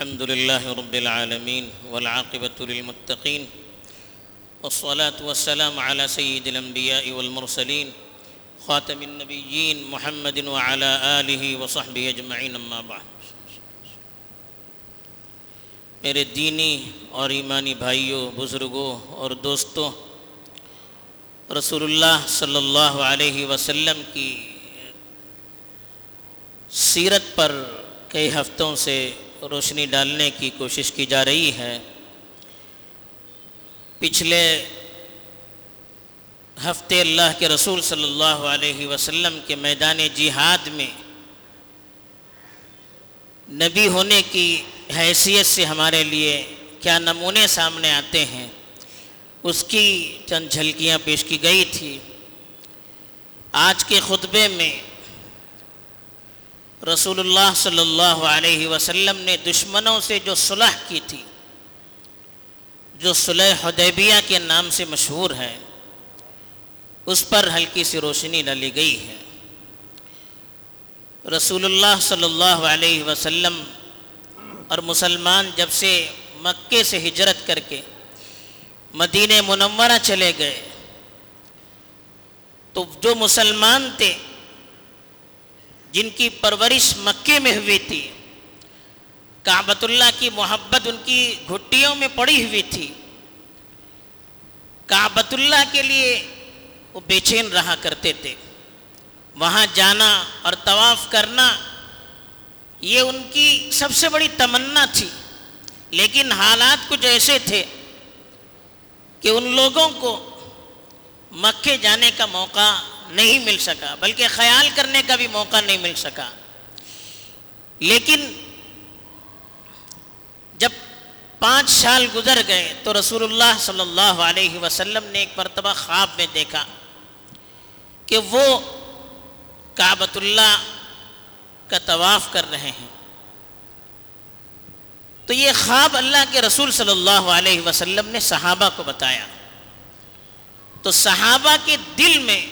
الحمد لله رب العالمين والعاقبة للمتقين والصلاة والسلام على سيد الأنبياء والمرسلين خاتم النبيين محمد وعلى آله وصحبه أجمعين أما بعد. میرے دینی اور ایمانی بھائیوں، بزرگوں اور دوستوں، رسول اللہ صلی اللہ علیہ وسلم کی سیرت پر کئی ہفتوں سے روشنی ڈالنے کی کوشش کی جا رہی ہے۔ پچھلے ہفتے اللہ کے رسول صلی اللہ علیہ وسلم کے میدان جہاد میں نبی ہونے کی حیثیت سے ہمارے لیے کیا نمونے سامنے آتے ہیں، اس کی چند جھلکیاں پیش کی گئی تھی۔ آج کے خطبے میں رسول اللہ صلی اللہ علیہ وسلم نے دشمنوں سے جو صلح کی تھی، جو صلح حدیبیہ کے نام سے مشہور ہے، اس پر ہلکی سی روشنی ڈالی گئی ہے۔ رسول اللہ صلی اللہ علیہ وسلم اور مسلمان جب سے مکے سے ہجرت کر کے مدینہ منورہ چلے گئے، تو جو مسلمان تھے جن کی پرورش مکے میں ہوئی تھی۔ کعبۃ اللہ کی محبت ان کی گھٹیوں میں پڑی ہوئی تھی۔ کعبۃ اللہ کے لیے وہ بے چین رہا کرتے تھے۔ وہاں جانا اور طواف کرنا، یہ ان کی سب سے بڑی تمنا تھی۔ لیکن حالات کچھ ایسے تھے کہ ان لوگوں کو مکے جانے کا موقع نہیں مل سکا، بلکہ خیال کرنے کا بھی موقع نہیں مل سکا۔ لیکن جب پانچ سال گزر گئے تو رسول اللہ صلی اللہ علیہ وسلم نے ایک مرتبہ خواب میں دیکھا کہ وہ کعبۃ اللہ کا طواف کر رہے ہیں۔ تو یہ خواب اللہ کے رسول صلی اللہ علیہ وسلم نے صحابہ کو بتایا۔ تو صحابہ کے دل میں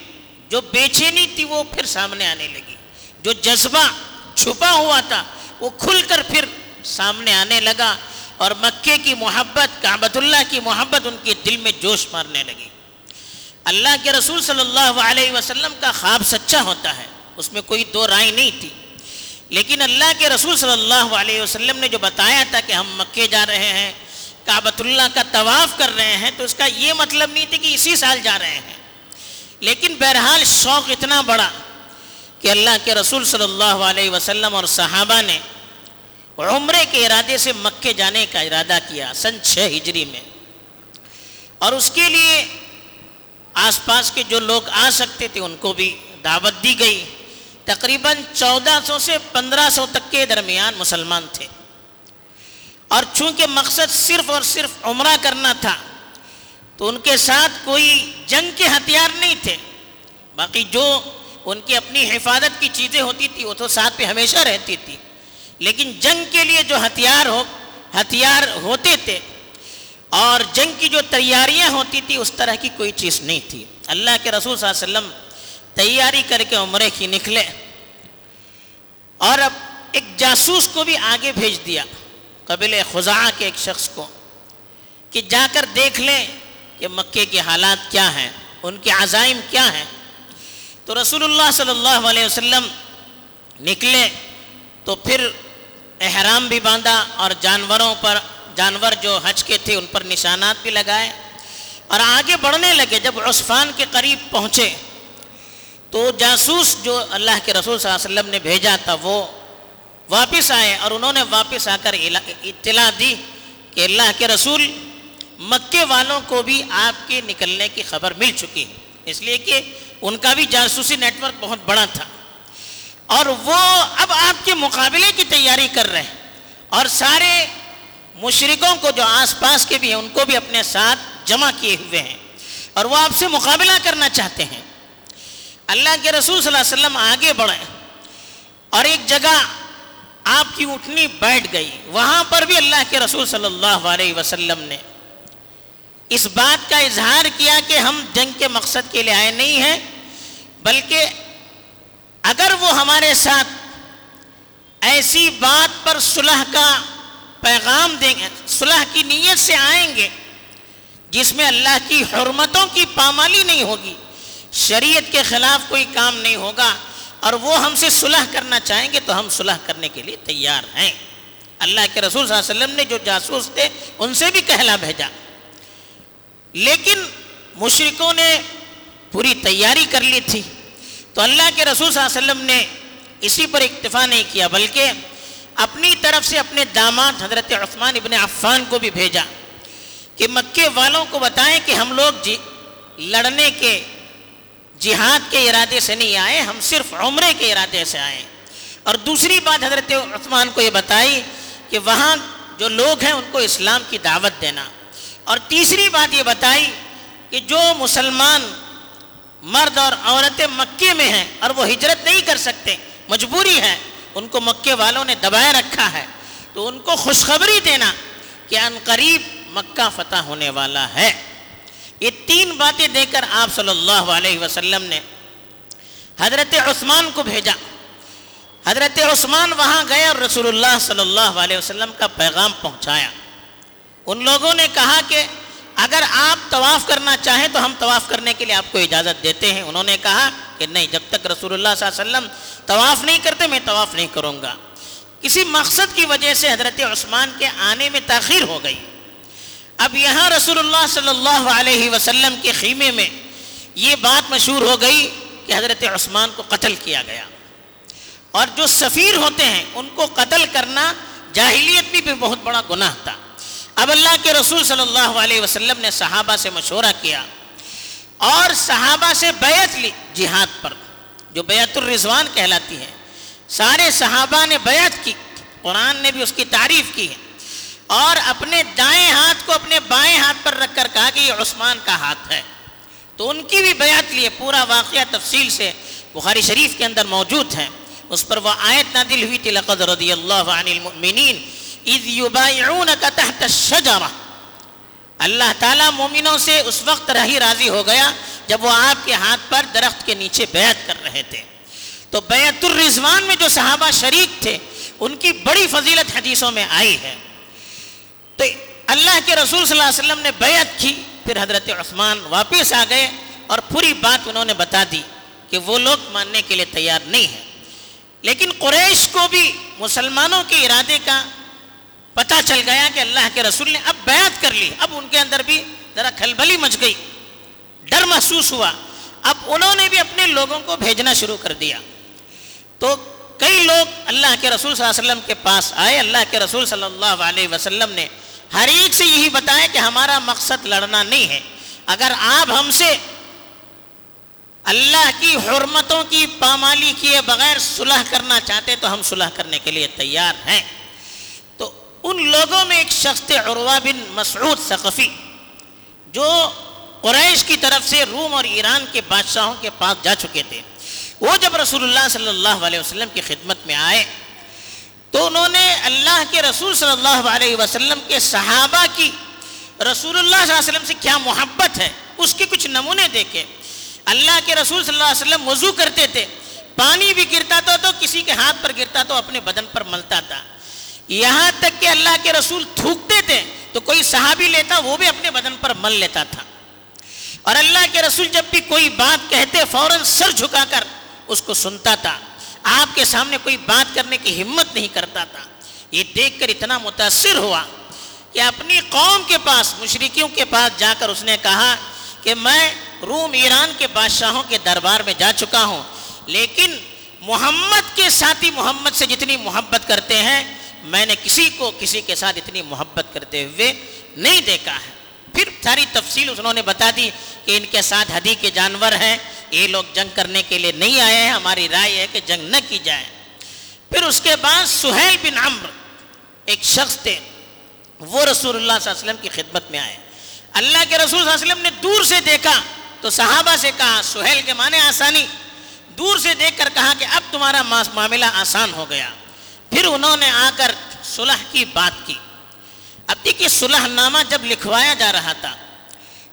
جو بے چینی تھی وہ پھر سامنے آنے لگی۔ جو جذبہ چھپا ہوا تھا وہ کھل کر پھر سامنے آنے لگا اور مکے کی محبت، کعبۃ اللہ کی محبت ان کے دل میں جوش مارنے لگی۔ اللہ کے رسول صلی اللہ علیہ وسلم کا خواب سچا ہوتا ہے، اس میں کوئی دو رائے نہیں تھی۔ لیکن اللہ کے رسول صلی اللہ علیہ وسلم نے جو بتایا تھا کہ ہم مکے جا رہے ہیں، کعبۃ اللہ کا طواف کر رہے ہیں، تو اس کا یہ مطلب نہیں تھی کہ اسی سال جا رہے ہیں۔ لیکن بہرحال شوق اتنا بڑا کہ اللہ کے رسول صلی اللہ علیہ وسلم اور صحابہ نے عمرے کے ارادے سے مکے جانے کا ارادہ کیا، سن چھ ہجری میں۔ اور اس کے لیے آس پاس کے جو لوگ آ سکتے تھے، ان کو بھی دعوت دی گئی۔ تقریباً چودہ سو سے پندرہ سو تک کے درمیان مسلمان تھے۔ اور چونکہ مقصد صرف اور صرف عمرہ کرنا تھا تو ان کے ساتھ کوئی جنگ کے ہتھیار نہیں تھے۔ باقی جو ان کی اپنی حفاظت کی چیزیں ہوتی تھی، وہ تو ساتھ پہ ہمیشہ رہتی تھی۔ لیکن جنگ کے لیے جو ہتھیار ہو، ہتھیار ہوتے تھے اور جنگ کی جو تیاریاں ہوتی تھی، اس طرح کی کوئی چیز نہیں تھی۔ اللہ کے رسول صلی اللہ علیہ وسلم تیاری کر کے عمرے کی نکلے اور اب ایک جاسوس کو بھی آگے بھیج دیا قبل خزاں کے ایک شخص کو کہ جا کر دیکھ لیں کہ مکے کے حالات کیا ہیں، ان کے عزائم کیا ہیں۔ تو رسول اللہ صلی اللہ علیہ وسلم نکلے تو پھر احرام بھی باندھا اور جانوروں پر، جانور جو حج کے تھے ان پر نشانات بھی لگائے۔ اور آگے بڑھنے لگے، جب عثفان کے قریب پہنچے تو جاسوس جو اللہ کے رسول صلی اللہ علیہ وسلم نے بھیجا تھا، وہ واپس آئے اور انہوں نے واپس آ کر اطلاع دی کہ اللہ کے رسول مکے والوں کو بھی آپ کے نکلنے کی خبر مل چکی ہے۔ اس لیے کہ ان کا بھی جاسوسی نیٹ ورک بہت بڑا تھا۔ اور وہ اب آپ کے مقابلے کی تیاری کر رہے ہیں۔ اور سارے مشرقوں کو جو آس پاس کے بھی ہیں، ان کو بھی اپنے ساتھ جمع کیے ہوئے ہیں۔ اور وہ آپ سے مقابلہ کرنا چاہتے ہیں۔ اللہ کے رسول صلی اللہ علیہ وسلم آگے بڑھے۔ اور ایک جگہ آپ کی اٹھنی بیٹھ گئی۔ وہاں پر بھی اللہ کے رسول صلی اللہ علیہ وسلم نے اس بات کا اظہار کیا کہ ہم جنگ کے مقصد کے لیے آئے نہیں ہیں، بلکہ اگر وہ ہمارے ساتھ ایسی بات پر صلح کا پیغام دیں گے، صلح کی نیت سے آئیں گے جس میں اللہ کی حرمتوں کی پامالی نہیں ہوگی، شریعت کے خلاف کوئی کام نہیں ہوگا اور وہ ہم سے صلح کرنا چاہیں گے تو ہم صلح کرنے کے لیے تیار ہیں۔ اللہ کے رسول صلی اللہ علیہ وسلم نے جو جاسوس تھے، ان سے بھی کہلا بھیجا۔ لیکن مشرکوں نے پوری تیاری کر لی تھی۔ تو اللہ کے رسول صلی اللہ علیہ وسلم نے اسی پر اکتفا نہیں کیا، بلکہ اپنی طرف سے اپنے داماد حضرت عثمان ابن عفان کو بھی بھیجا کہ مکے والوں کو بتائیں کہ ہم لوگ جی لڑنے کے، جہاد کے ارادے سے نہیں آئے، ہم صرف عمرے کے ارادے سے آئے۔ اور دوسری بات حضرت عثمان کو یہ بتائی کہ وہاں جو لوگ ہیں ان کو اسلام کی دعوت دینا۔ اور تیسری بات یہ بتائی کہ جو مسلمان مرد اور عورتیں مکے میں ہیں اور وہ ہجرت نہیں کر سکتے، مجبوری ہے، ان کو مکے والوں نے دبائے رکھا ہے۔ تو ان کو خوشخبری دینا کہ ان قریب مکہ فتح ہونے والا ہے۔ یہ تین باتیں دے کر آپ صلی اللہ علیہ وسلم نے حضرت عثمان کو بھیجا۔ حضرت عثمان وہاں گئے اور رسول اللہ صلی اللہ علیہ وسلم کا پیغام پہنچایا۔ ان لوگوں نے کہا کہ اگر آپ طواف کرنا چاہیں تو ہم طواف کرنے کے لیے آپ کو اجازت دیتے ہیں۔ انہوں نے کہا کہ نہیں، جب تک رسول اللہ صلی اللہ علیہ وسلم طواف نہیں کرتے، میں طواف نہیں کروں گا۔ کسی مقصد کی وجہ سے حضرت عثمان کے آنے میں تاخیر ہو گئی۔ اب یہاں رسول اللہ صلی اللہ علیہ وسلم کے خیمے میں یہ بات مشہور ہو گئی کہ حضرت عثمان کو قتل کیا گیا۔ اور جو سفیر ہوتے ہیں، ان کو قتل کرنا جاہلیت بھی بہت بڑا گناہ تھا۔ اب اللہ کے رسول صلی اللہ علیہ وسلم نے صحابہ سے مشورہ کیا اور صحابہ سے بیعت لی جہاد پر، جو بیعت الرضوان کہلاتی ہے۔ سارے صحابہ نے بیعت کی، قرآن نے بھی اس کی تعریف کی ہے۔ اور اپنے دائیں ہاتھ کو اپنے بائیں ہاتھ پر رکھ کر کہا کہ یہ عثمان کا ہاتھ ہے۔ تو ان کی بھی بیعت لیے پورا واقعہ تفصیل سے بخاری شریف کے اندر موجود ہے۔ اس پر وہ آیت نادل ہوئی تھی، لقد رضی اللہ عن المؤمنین۔ اذ یبایعونک تحت الشجرہ اللہ تعالیٰ مومنوں سے اس وقت رہی راضی ہو گیا جب وہ آپ کے ہاتھ پر درخت کے نیچے بیعت کر رہے تھے۔ تو بیعت الرضوان میں جو صحابہ شریک تھے، ان کی بڑی فضیلت حدیثوں میں آئی ہے۔ تو اللہ کے رسول صلی اللہ علیہ وسلم نے بیعت کی، پھر حضرت عثمان واپس آ گئے اور پوری بات انہوں نے بتا دی کہ وہ لوگ ماننے کے لیے تیار نہیں ہیں۔ لیکن قریش کو بھی، مسلمانوں کے ارادے کا پتہ چل گیا کہ اللہ کے رسول نے اب بیعت کر لی۔ اب ان کے اندر بھی ذرا کھلبلی مچ گئی۔ ڈر محسوس ہوا۔ اب انہوں نے بھی اپنے لوگوں کو بھیجنا شروع کر دیا۔ تو کئی لوگ اللہ کے رسول صلی اللہ علیہ وسلم کے پاس آئے۔ اللہ کے رسول صلی اللہ علیہ وسلم نے ہر ایک سے یہی بتایا کہ ہمارا مقصد لڑنا نہیں ہے۔ اگر آپ ہم سے اللہ کی حرمتوں کی پامالی کیے بغیر صلح کرنا چاہتے تو ہم صلح کرنے کے لیے تیار ہیں۔ ان لوگوں میں ایک شخص تھے عروہ بن مسعود ثقفی، جو قریش کی طرف سے روم اور ایران کے بادشاہوں کے پاس جا چکے تھے۔ وہ جب رسول اللہ صلی اللہ علیہ وسلم کی خدمت میں آئے، تو انہوں نے اللہ کے رسول صلی اللہ علیہ وسلم کے صحابہ کی رسول اللہ صلی اللہ علیہ وسلم سے کیا محبت ہے؟ اس کے کچھ نمونے دیکھے۔ اللہ کے رسول صلی اللہ علیہ وسلم وضو کرتے تھے، پانی بھی گرتا تھا تو کسی کے ہاتھ پر گرتا تو اپنے بدن پر ملتا تھا۔ یہاں تک کہ اللہ کے رسول تھوکتے تھے، تو کوئی صحابی لیتا، وہ بھی اپنے بدن پر مل لیتا تھا۔ اور اللہ کے رسول جب بھی کوئی بات کہتے، فوراً سر جھکا کر اس کو سنتا تھا۔ آپ کے سامنے کوئی بات کرنے کی ہمت نہیں کرتا تھا۔ یہ دیکھ کر اتنا متاثر ہوا کہ اپنی قوم کے پاس مشرقیوں کے پاس جا کر اس نے کہا کہ میں روم، ایران کے بادشاہوں کے دربار میں جا چکا ہوں۔ لیکن محمد کے ساتھی محمد سے جتنی محبت کرتے ہیں میں نے کسی کو کسی کے ساتھ اتنی محبت کرتے ہوئے نہیں دیکھا ہے۔ پھر ساری تفصیل انہوں نے بتا دی کہ ان کے ساتھ ہدی کے جانور ہیں۔ یہ لوگ جنگ کرنے کے لیے نہیں آئے ہیں۔ ہماری رائے ہے کہ جنگ نہ کی جائے۔ پھر اس کے بعد سہیل بن عمر ایک شخص تھے۔ وہ رسول اللہ صلی اللہ علیہ وسلم کی خدمت میں آئے۔ اللہ کے رسول صلی اللہ علیہ وسلم نے دور سے دیکھا۔ تو صحابہ سے کہا، سہیل کے معنی آسانی۔ دور سے دیکھ کر کہا کہ اب تمہارا معاملہ آسان ہو گیا۔ پھر انہوں نے آ کر صلح کی، بات کی۔ اب دیکھیے صلح نامہ جب لکھوایا جا رہا تھا،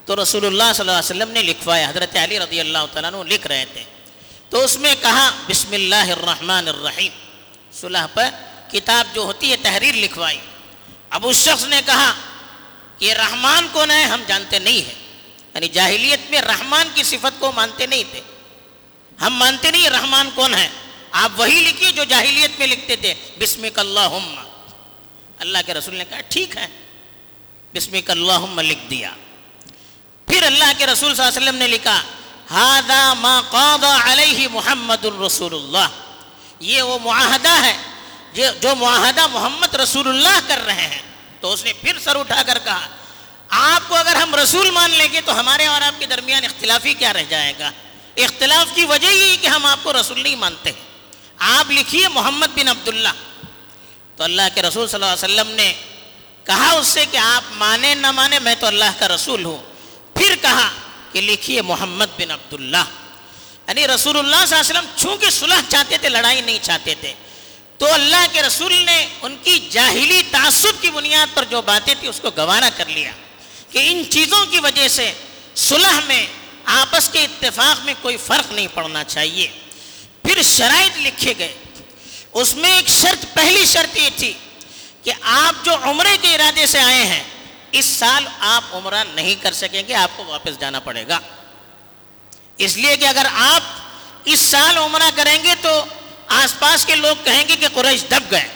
تو رسول اللہ صلی اللہ علیہ وسلم نے لکھوایا، حضرت علی رضی اللہ تعالیٰ عنہ لکھ رہے تھے۔ تو اس میں کہا، بسم اللہ الرحمن الرحیم۔ صلح پر کتاب جو ہوتی ہے، تحریر لکھوائی۔ اب اس شخص نے کہا کہ رحمان کون ہے، ہم جانتے نہیں ہیں۔ یعنی جاہلیت میں رحمان کی صفت کو مانتے نہیں تھے۔ ہم مانتے نہیں رحمان کون ہے۔ آپ وہی لکھیے جو جاہلیت میں لکھتے تھے، بسمک اللہم۔ اللہ کے رسول نے کہا، ٹھیک ہے۔ بسمک اللہم لکھ دیا۔ پھر اللہ کے رسول صلی اللہ علیہ وسلم نے لکھا ہادا ما قاد علیہ محمد الرسول اللہ یہ وہ معاہدہ ہے جو معاہدہ محمد رسول اللہ کر رہے ہیں۔ تو اس نے پھر سر اٹھا کر کہا، آپ کو اگر ہم رسول مان لیں گے تو ہمارے اور آپ کے درمیان اختلافی کیا رہ جائے گا؟ اختلاف کی وجہ یہی کہ ہم آپ کو رسول نہیں مانتے۔ آپ لکھیے محمد بن عبداللہ۔ تو اللہ کے رسول صلی اللہ علیہ وسلم نے کہا اس سے کہ آپ مانے نہ مانے میں تو اللہ کا رسول ہوں۔ پھر کہا کہ لکھیے محمد بن عبداللہ۔ یعنی رسول اللہ صلی اللہ علیہ وسلم چونکہ صلح چاہتے تھے، لڑائی نہیں چاہتے تھے۔ تو اللہ کے رسول نے ان کی جاہلی تعصب کی بنیاد پر جو باتیں تھی اس کو گوارا کر لیا کہ ان چیزوں کی وجہ سے صلح میں آپس کے اتفاق میں کوئی فرق نہیں پڑنا چاہیے۔ پھر شرائط لکھے گئے۔ اس میں ایک شرط، پہلی شرط یہ تھی کہ آپ جو عمرے کے ارادے سے آئے ہیں، اس سال آپ عمرہ نہیں کر سکیں گے، آپ کو واپس جانا پڑے گا۔ اس لیے کہ اگر آپ اس سال عمرہ کریں گے تو آس پاس کے لوگ کہیں گے کہ قریش دب گئے۔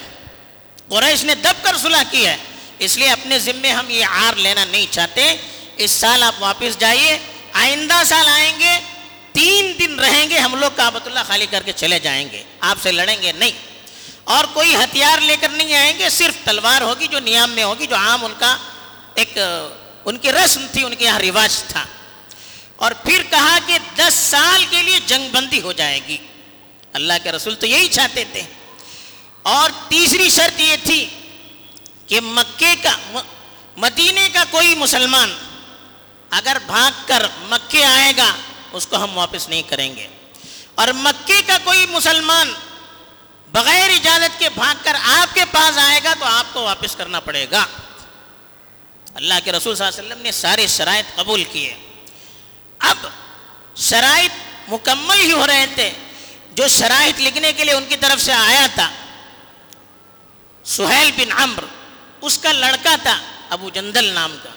قریش نے دب کر صلح کی ہے۔ اس لیے اپنے ذمے ہم یہ آر لینا نہیں چاہتے۔ اس سال آپ واپس جائیے، آئندہ سال آئیں گے تین دن رہیں گے، ہم لوگ کابت اللہ خالی کر کے چلے جائیں گے، آپ سے لڑیں گے نہیں۔ اور کوئی ہتھیار لے کر نہیں آئیں گے، صرف تلوار ہوگی جو نیام میں ہوگی، جو عام ان کا ایک، ان کی رسم تھی، ان کے یہاں رواج تھا۔ اور پھر کہا کہ دس سال کے لیے جنگ بندی ہو جائے گی۔ اللہ کے رسول تو یہی چاہتے تھے۔ اور تیسری شرط یہ تھی کہ مکے کا، مدینے کا کوئی مسلمان اگر بھاگ کر مکے آئے گا اس کو ہم واپس نہیں کریں گے۔ اور مکے کا کوئی مسلمان بغیر اجازت کے بھاگ کر آپ کے پاس آئے گا تو آپ کو واپس کرنا پڑے گا۔ اللہ کے رسول صلی اللہ علیہ وسلم نے سارے شرائط قبول کیے۔ اب شرائط مکمل ہی ہو رہے تھے۔ جو شرائط لکھنے کے لیے ان کی طرف سے آیا تھا، سہیل بن عمر اس کا لڑکا تھا، ابو جندل نام کا۔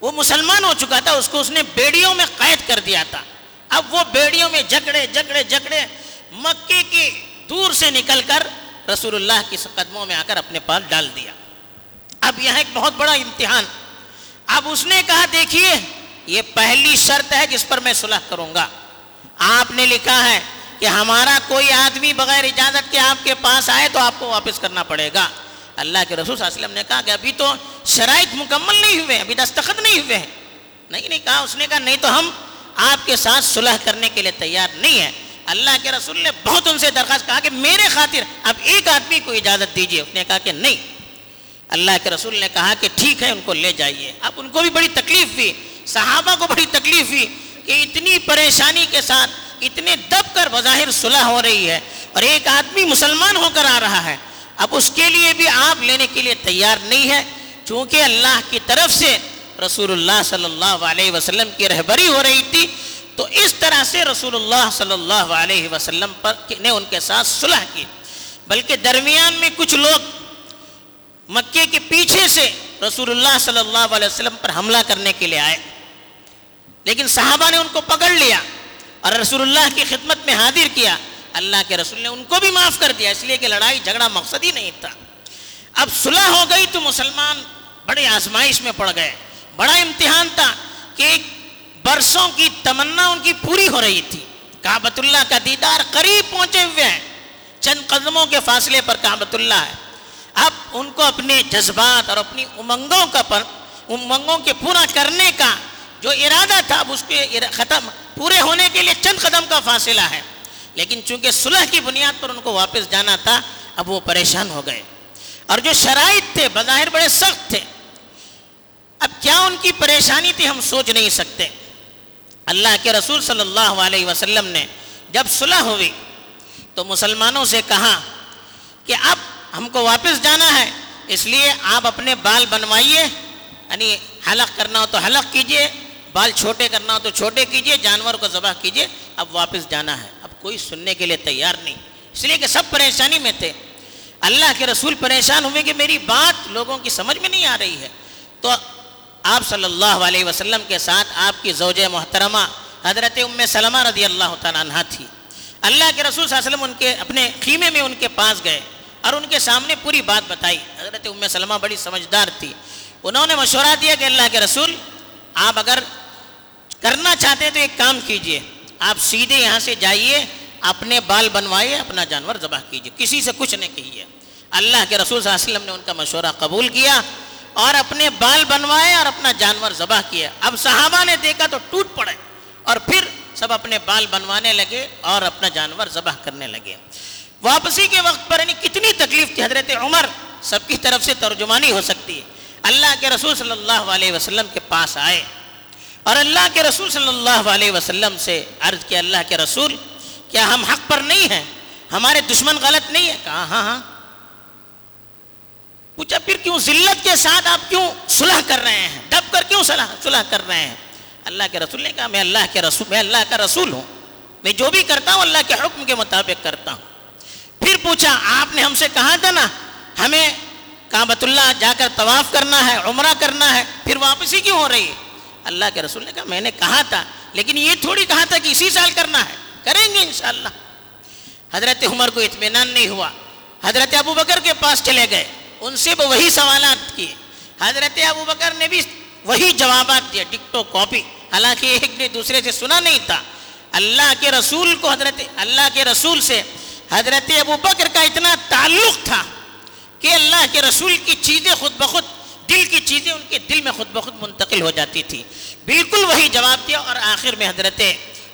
وہ مسلمان ہو چکا تھا، اس کو اس نے بیڑیوں میں قید کر دیا تھا۔ اب وہ بیڑیوں میں جکڑے جکڑے جکڑے مکے کی دور سے نکل کر رسول اللہ کی قدموں میں آ کر اپنے پاس ڈال دیا۔ اب یہاں ایک بہت بڑا امتحان۔ اب اس نے کہا، دیکھیے، یہ پہلی شرط ہے جس پر میں صلح کروں گا۔ آپ نے لکھا ہے کہ ہمارا کوئی آدمی بغیر اجازت کے آپ کے پاس آئے تو آپ کو واپس کرنا پڑے گا۔ اللہ کے رسول صلی اللہ علیہ وسلم نے کہا کہ ابھی تو شرائط مکمل نہیں ہوئے ابھی دستخط نہیں ہوئے ہیں۔ نہیں نہیں کہا، اس نے کہا نہیں تو ہم آپ کے ساتھ صلح کرنے کے لیے تیار نہیں ہے اللہ کے رسول نے بہت ان سے درخواست کہا کہ میرے خاطر اب ایک آدمی کو اجازت دیجیے اس نے کہا کہ نہیں۔ اللہ کے رسول نے کہا کہ ٹھیک ہے، ان کو لے جائیے۔ اب ان کو بھی بڑی تکلیف ہوئی، صحابہ کو بڑی تکلیف ہوئی کہ اتنی پریشانی کے ساتھ اتنے دب کر بظاہر صلح ہو رہی ہے اور ایک آدمی مسلمان ہو کر آ رہا ہے۔ اب اس کے لیے بھی آپ لینے کے لیے تیار نہیں ہے۔ چونکہ اللہ کی طرف سے رسول اللہ صلی اللہ علیہ وسلم کی رہبری ہو رہی تھی، تو اس طرح سے رسول اللہ صلی اللہ علیہ وسلم پر نے ان کے ساتھ صلح کی۔ بلکہ درمیان میں کچھ لوگ مکے کے پیچھے سے رسول اللہ صلی اللہ علیہ وسلم پر حملہ کرنے کے لیے آئے۔ لیکن صحابہ نے ان کو پکڑ لیا اور رسول اللہ کی خدمت میں حاضر کیا۔ اللہ کے رسول نے ان کو بھی معاف کر دیا، اس لیے کہ لڑائی جھگڑا مقصد ہی نہیں تھا۔ اب صلح ہو گئی تو مسلمان بڑے آزمائش میں پڑ گئے۔ بڑا امتحان تھا کہ برسوں کی تمنا ان کی پوری ہو رہی تھی۔ کابت اللہ کا دیدار قریب پہنچے ہوئے ہیں۔ چند قدموں کے فاصلے پر کابت اللہ ہے۔ اب ان کو اپنے جذبات اور اپنی امنگوں کا پر امنگوں کے پورا کرنے کا جو ارادہ تھا، اب اس کے ختم پورے ہونے کے لیے چند قدم کا فاصلہ ہے۔ لیکن چونکہ صلح کی بنیاد پر ان کو واپس جانا تھا، اب وہ پریشان ہو گئے۔ اور جو شرائط تھے، بظاہر بڑے سخت تھے۔ کیا ان کی پریشانی تھی، ہم سوچ نہیں سکتے۔ اللہ کے رسول صلی اللہ علیہ وسلم نے جب صلح ہوئی تو مسلمانوں سے کہا کہ اب ہم کو واپس جانا ہے، اس لیے آپ اپنے بال بنوائیے یعنی حلق کرنا ہو تو حلق کیجیے، بال چھوٹے کرنا ہو تو چھوٹے کیجیے، جانور کو ذبح کیجیے، اب واپس جانا ہے۔ اب کوئی سننے کے لیے تیار نہیں۔ اس لیے کہ سب پریشانی میں تھے۔ اللہ کے رسول پریشان ہوئے کہ میری بات لوگوں کی سمجھ میں نہیں آ رہی ہے۔ تو آپ صلی اللہ علیہ وسلم کے ساتھ آپ کی زوج محترمہ حضرت ام سلمہ رضی اللہ تعالیٰ عنہ تھی۔ اللہ کے رسول صلی اللہ علیہ وسلم ان کے اپنے خیمے میں ان کے پاس گئے اور ان کے سامنے پوری بات بتائی۔ حضرت ام سلمہ بڑی سمجھدار تھی۔ انہوں نے مشورہ دیا کہ اللہ کے رسول، آپ اگر کرنا چاہتے ہیں تو ایک کام کیجیے۔ آپ سیدھے یہاں سے جائیے، اپنے بال بنوائیے، اپنا جانور ذبح کیجیے۔ کسی سے کچھ نہیں کہیے۔ اللہ کے رسول صلی اللہ علیہ وسلم نے ان کا مشورہ قبول کیا۔ اور اپنے بال بنوائے اور اپنا جانور ذبح کیا اب صحابہ نے دیکھا تو ٹوٹ پڑے۔ اور پھر سب اپنے بال بنوانے لگے اور اپنا جانور ذبح کرنے لگے۔ واپسی کے وقت پر یعنی کتنی تکلیف تھی، حضرت عمر سب کی طرف سے ترجمانی ہو سکتی ہے۔ اللہ کے رسول صلی اللہ علیہ وسلم کے پاس آئے۔ اور اللہ کے رسول صلی اللہ علیہ وسلم سے عرض کیا، اللہ کے رسول، کیا ہم حق پر نہیں ہیں؟ ہمارے دشمن غلط نہیں ہے کہا ہاں ہاں۔ پوچھا، پھر کیوں ذلت کے ساتھ آپ کیوں صلح کر رہے ہیں؟ دب کر کیوں صلح صلح کر رہے ہیں؟ اللہ کے رسول نے کہا، میں اللہ کے رسول، میں اللہ کا رسول ہوں۔ میں جو بھی کرتا ہوں، اللہ کے حکم کے مطابق کرتا ہوں۔ پھر پوچھا، آپ نے ہم سے کہا تھا نا، ہمیں کعبۃ اللہ جا کر طواف کرنا ہے، عمرہ کرنا ہے، پھر واپسی کیوں ہو رہی ہے؟ اللہ کے رسول نے کہا، میں نے کہا تھا، لیکن یہ تھوڑی کہا تھا کہ اسی سال کرنا ہے۔ کریں گے انشاءاللہ۔ حضرت عمر کو اطمینان نہیں ہوا۔ حضرت ابو بکر کے پاس چلے گئے۔ ان سے وہ وہی سوالات کیے۔ حضرت ابو بکر نے بھی وہی جوابات دیا ڈکٹو کاپی۔ حالانکہ ایک نے دوسرے سے سنا نہیں تھا۔ اللہ کے رسول کو حضرت، اللہ کے رسول سے حضرت ابو بکر کا اتنا تعلق تھا کہ اللہ کے رسول کی چیزیں خود بخود، دل کی چیزیں ان کے دل میں خود بخود منتقل ہو جاتی تھی۔ بالکل وہی جواب دیا اور آخر میں حضرت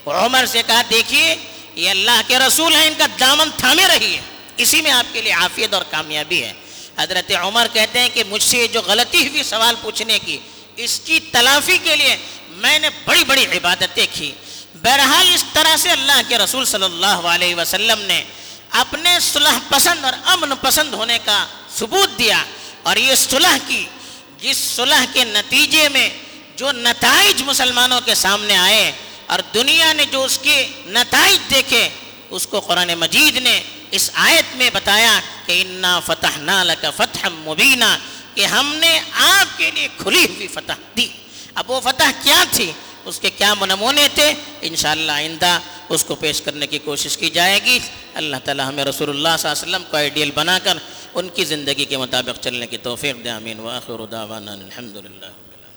عمر سے کہا، دیکھیے، یہ اللہ کے رسول ہیں، ان کا دامن تھامے رہی ہے۔ اسی میں آپ کے لیے عافیت اور کامیابی ہے۔ حضرت عمر کہتے ہیں کہ مجھ سے جو غلطی ہوئی سوال پوچھنے کی، اس کی تلافی کے لیے میں نے بڑی بڑی عبادتیں کی۔ بہرحال اس طرح سے اللہ کے رسول صلی اللہ علیہ وسلم نے اپنے صلح پسند اور امن پسند ہونے کا ثبوت دیا۔ اور یہ صلح کی، جس صلح کے نتیجے میں جو نتائج مسلمانوں کے سامنے آئے اور دنیا نے جو اس کے نتائج دیکھے، اس کو قرآن مجید نے اس آیت میں بتایا کہ انا فتح لک فتح مبینہ کہ ہم نے آپ کے لیے کھلی ہوئی فتح دی۔ اب وہ فتح کیا تھی؟ اس کے کیا نمونے تھے؟ انشاءاللہ آئندہ اس کو پیش کرنے کی کوشش کی جائے گی۔ اللہ تعالی ہمیں رسول اللہ صلی اللہ علیہ وسلم کو آئیڈیل بنا کر ان کی زندگی کے مطابق چلنے کی توفیق دے، آمین۔ واخر دعوانا الحمدللہ